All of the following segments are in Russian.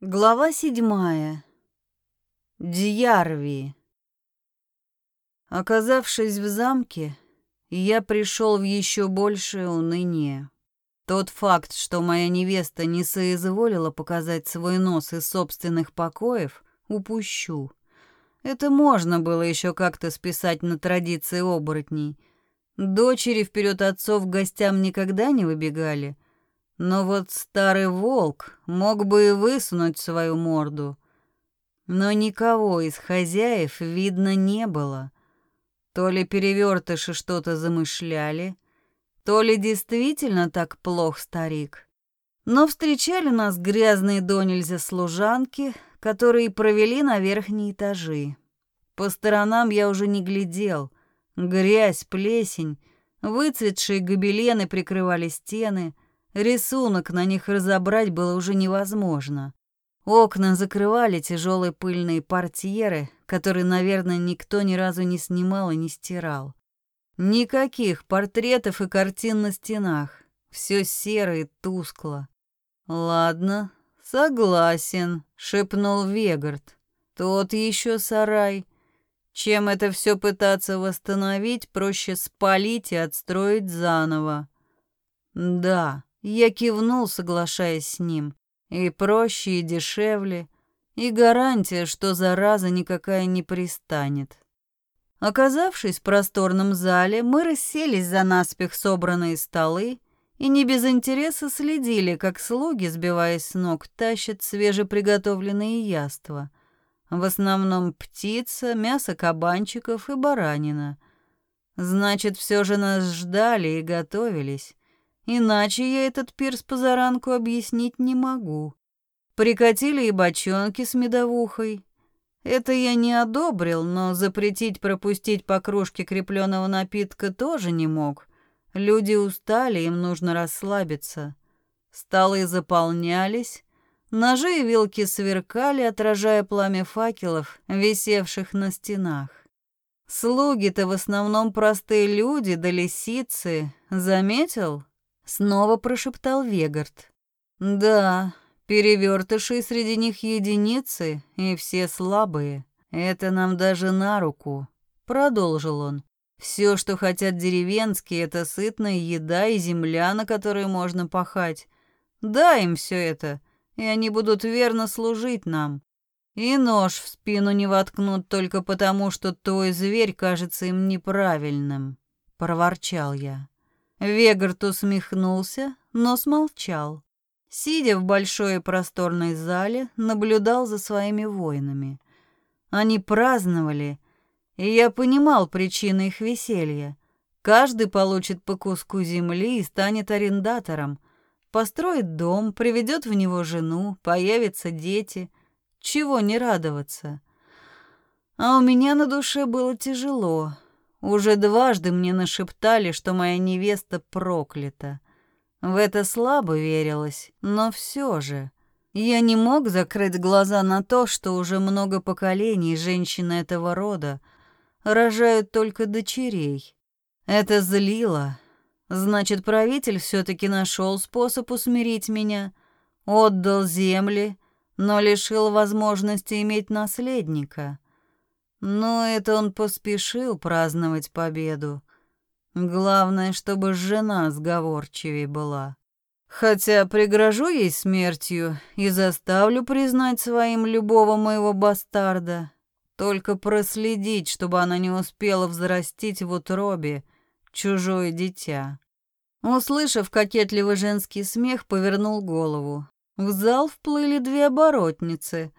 Глава седьмая. Дьярви. Оказавшись в замке, я пришел в еще большее уныние. Тот факт, что моя невеста не соизволила показать свой нос из собственных покоев, упущу. Это можно было еще как-то списать на традиции оборотней. Дочери вперед отцов гостям никогда не выбегали — но вот старый волк мог бы и высунуть свою морду. Но никого из хозяев видно не было. То ли перевертыши что-то замышляли, то ли действительно так плох старик. Но встречали нас грязные до нельзя служанки, которые провели на верхние этажи. По сторонам я уже не глядел. Грязь, плесень, выцветшие гобелены прикрывали стены — Рисунок на них разобрать было уже невозможно. Окна закрывали тяжелые пыльные портьеры, которые, наверное, никто ни разу не снимал и не стирал. Никаких портретов и картин на стенах. Все серо и тускло. «Ладно, согласен», — шепнул Вегард. «Тот еще сарай. Чем это все пытаться восстановить, проще спалить и отстроить заново». «Да, я кивнул, соглашаясь с ним. И проще, и дешевле, и гарантия, что зараза никакая не пристанет. Оказавшись в просторном зале, мы расселись за наспех собранные столы и не без интереса следили, как слуги, сбиваясь с ног, тащат свежеприготовленные яства. В основном птица, мясо кабанчиков и баранина. Значит, все же нас ждали и готовились. Иначе я этот пирс позаранку объяснить не могу. Прикатили и бочонки с медовухой. Это я не одобрил, но запретить пропустить по кружке крепленного напитка тоже не мог. Люди устали, им нужно расслабиться. Столы заполнялись, ножи и вилки сверкали, отражая пламя факелов, висевших на стенах. Слуги-то в основном простые люди да лисицы. Заметил? Снова прошептал Вегард. Да, перевертыши среди них единицы, и все слабые. Это нам даже на руку. Продолжил он. Все, что хотят деревенские, это сытная еда и земля, на которой можно пахать. Дай им все это, и они будут верно служить нам. И нож в спину не воткнут только потому, что твой зверь кажется им неправильным, проворчал я. Вегард усмехнулся, но смолчал. Сидя в большой и просторной зале, наблюдал за своими воинами. Они праздновали, и я понимал причины их веселья. Каждый получит по куску земли и станет арендатором. Построит дом, приведет в него жену, появятся дети. Чего не радоваться? А у меня на душе было тяжело. Уже дважды мне нашептали, что моя невеста проклята. В это слабо верилось, но все же. Я не мог закрыть глаза на то, что уже много поколений женщины этого рода рожают только дочерей. Это злило. Значит, правитель все-таки нашел способ усмирить меня, отдал земли, но лишил возможности иметь наследника. Но это он поспешил праздновать победу. Главное, чтобы жена сговорчивее была. Хотя пригрожу ей смертью и заставлю признать своим любого моего бастарда. Только проследить, чтобы она не успела взрастить в утробе чужое дитя. Услышав кокетливый женский смех, повернул голову. В зал вплыли две оборотницы.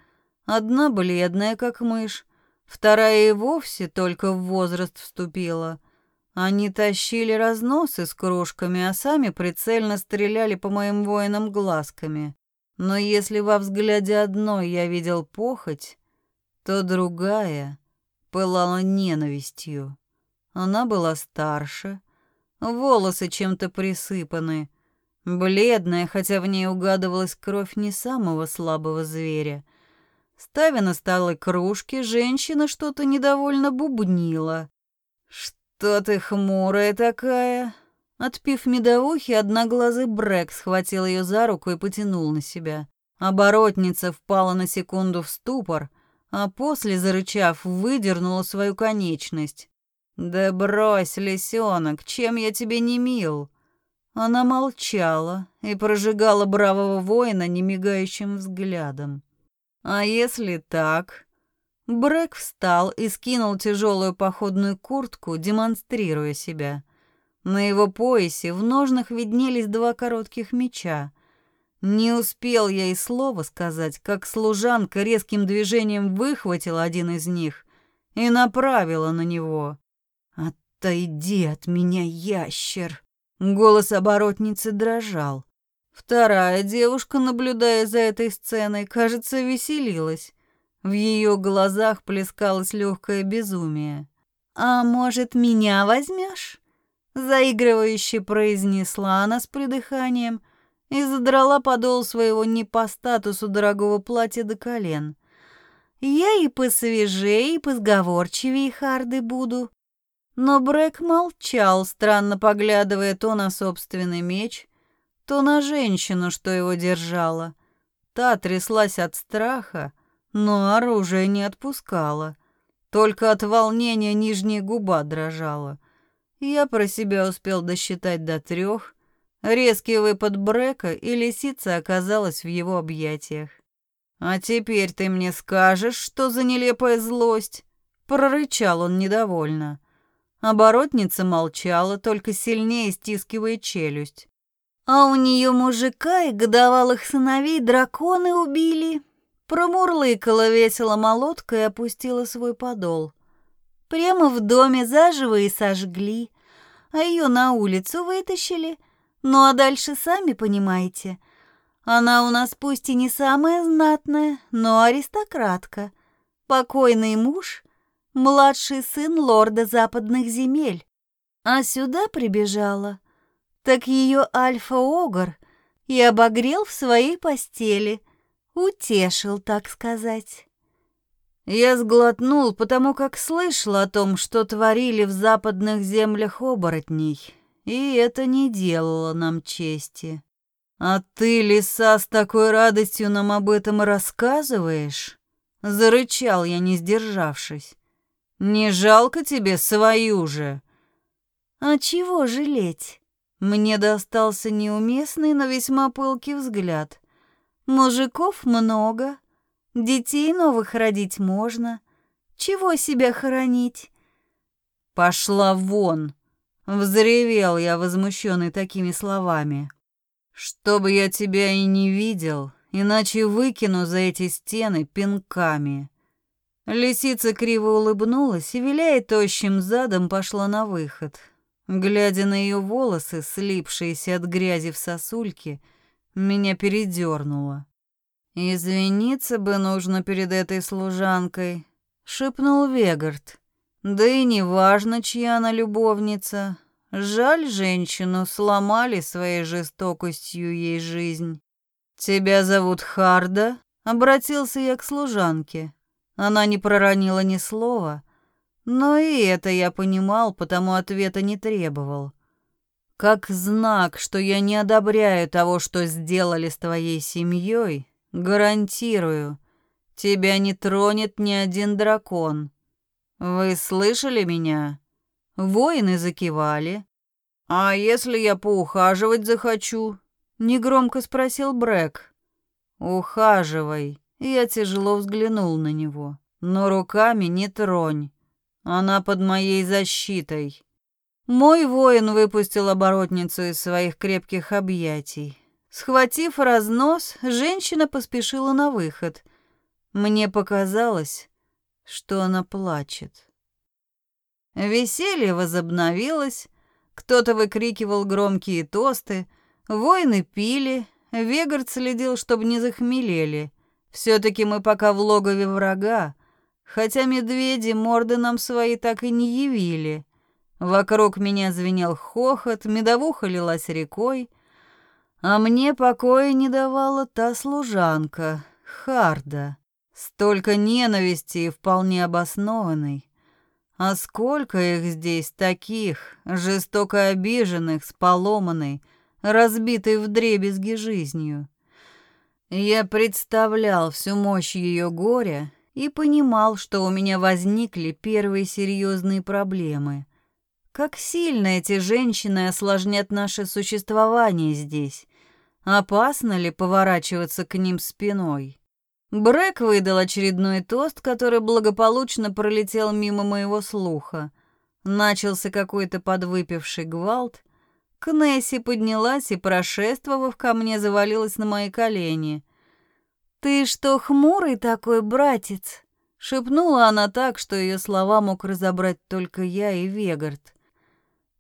Одна бледная, как мышь, Вторая и вовсе только в возраст вступила. Они тащили разносы с кружками, а сами прицельно стреляли по моим воинам глазками. Но если во взгляде одной я видел похоть, то другая пылала ненавистью. Она была старше, волосы чем-то присыпаны, бледная, хотя в ней угадывалась кровь не самого слабого зверя — Ставя на столы кружки, женщина что-то недовольно бубнила. «Что ты хмурая такая?» Отпив медовухи, одноглазый Брэк схватил ее за руку и потянул на себя. Оборотница впала на секунду в ступор, а после, зарычав, выдернула свою конечность. «Да брось, лисенок, чем я тебе не мил?» Она молчала и прожигала бравого воина немигающим взглядом. «А если так?» Брэк встал и скинул тяжелую походную куртку, демонстрируя себя. На его поясе в ножнах виднелись два коротких меча. Не успел я и слова сказать, как служанка резким движением выхватила один из них и направила на него. «Отойди от меня, ящер!» Голос оборотницы дрожал. Вторая девушка, наблюдая за этой сценой, кажется, веселилась. В ее глазах плескалось легкое безумие. «А может, меня возьмешь?» Заигрывающе произнесла она с придыханием и задрала подол своего не по статусу дорогого платья до колен. «Я и посвежее, и позговорчивее харды буду». Но Брэк молчал, странно поглядывая то на собственный меч, то на женщину, что его держала. Та тряслась от страха, но оружие не отпускала. Только от волнения нижняя губа дрожала. Я про себя успел досчитать до трех. Резкий выпад Брека, и лисица оказалась в его объятиях. «А теперь ты мне скажешь, что за нелепая злость?» Прорычал он недовольно. Оборотница молчала, только сильнее стискивая челюсть. «А у нее мужика и годовалых сыновей драконы убили», Промурлыкала весело молотка и опустила свой подол. Прямо в доме заживо и сожгли, а ее на улицу вытащили. Ну а дальше сами понимаете. Она у нас пусть и не самая знатная, но аристократка. Покойный муж, младший сын лорда западных земель. А сюда прибежала, так ее альфа-огр и обогрел в своей постели — Утешил, так сказать. Я сглотнул, потому как слышал о том, что творили в западных землях оборотней, и это не делало нам чести. А ты, лиса, с такой радостью нам об этом рассказываешь? Зарычал я, не сдержавшись. Не жалко тебе свою же? А чего жалеть? Мне достался неуместный, но весьма пылкий взгляд. Мужиков много, детей новых родить можно. Чего себя хоронить? Пошла вон, взревел я, возмущенный такими словами. Чтобы я тебя и не видел, иначе выкину за эти стены пинками. Лисица криво улыбнулась и, виляя тощим задом, пошла на выход. Глядя на ее волосы, слипшиеся от грязи в сосульке, меня передернуло. «Извиниться бы нужно перед этой служанкой», — шепнул Вегард. «Да и не важно, чья она любовница. Жаль, женщину сломали своей жестокостью ей жизнь. Тебя зовут Харда?» — обратился я к служанке. Она не проронила ни слова, но и это я понимал, потому ответа не требовал. Как знак, что я не одобряю того, что сделали с твоей семьей, гарантирую, тебя не тронет ни один дракон. Вы слышали меня? Воины закивали. А если я поухаживать захочу? Негромко спросил Брэк. Ухаживай. Я тяжело взглянул на него. Но руками не тронь. Она под моей защитой. Мой воин выпустил оборотницу из своих крепких объятий. Схватив разнос, женщина поспешила на выход. Мне показалось, что она плачет. Веселье возобновилось, кто-то выкрикивал громкие тосты, воины пили, Вегард следил, чтобы не захмелели. Все-таки мы пока в логове врага, хотя медведи морды нам свои так и не явили. Вокруг меня звенел хохот, медовуха лилась рекой, а мне покоя не давала та служанка, Харда. Столько ненависти и вполне обоснованной. А сколько их здесь таких, жестоко обиженных, с поломанной, разбитой вдребезги жизнью. Я представлял всю мощь ее горя и понимал, что у меня возникли первые серьезные проблемы. Как сильно эти женщины осложнят наше существование здесь. Опасно ли поворачиваться к ним спиной? Брэк выдал очередной тост, который благополучно пролетел мимо моего слуха. Начался какой-то подвыпивший гвалт. Кнесси поднялась и, прошествовав ко мне, завалилась на мои колени. «Ты что, хмурый такой, братец?» Шепнула она так, что ее слова мог разобрать только я и Вегард.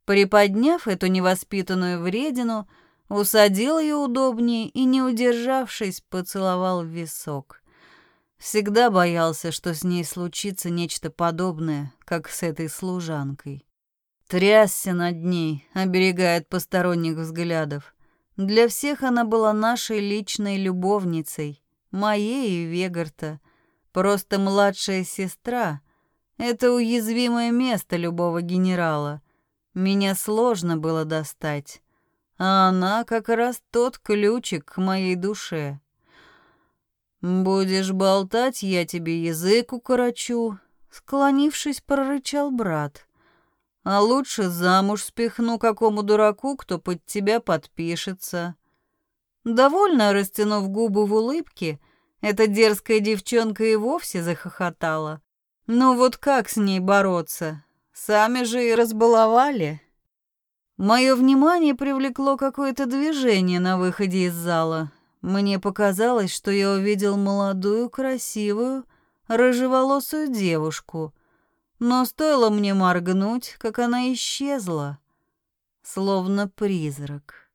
Приподняв эту невоспитанную вредину, усадил ее удобнее и, не удержавшись, поцеловал в висок. Всегда боялся, что с ней случится нечто подобное, как с этой служанкой. Трясся над ней, оберегая от посторонних взглядов. Для всех она была нашей личной любовницей, моей и Вегарта. Просто младшая сестра — это уязвимое место любого генерала. Меня сложно было достать, а она как раз тот ключик к моей душе. «Будешь болтать, я тебе язык укорочу», — склонившись, прорычал брат. «А лучше замуж спихну какому дураку, кто под тебя подпишется». Довольно растянув губы в улыбке, эта дерзкая девчонка и вовсе захохотала. Ну вот как с ней бороться? Сами же и разбаловали. Мое внимание привлекло какое-то движение на выходе из зала. Мне показалось, что я увидел молодую, красивую, рыжеволосую девушку. Но стоило мне моргнуть, как она исчезла, словно призрак.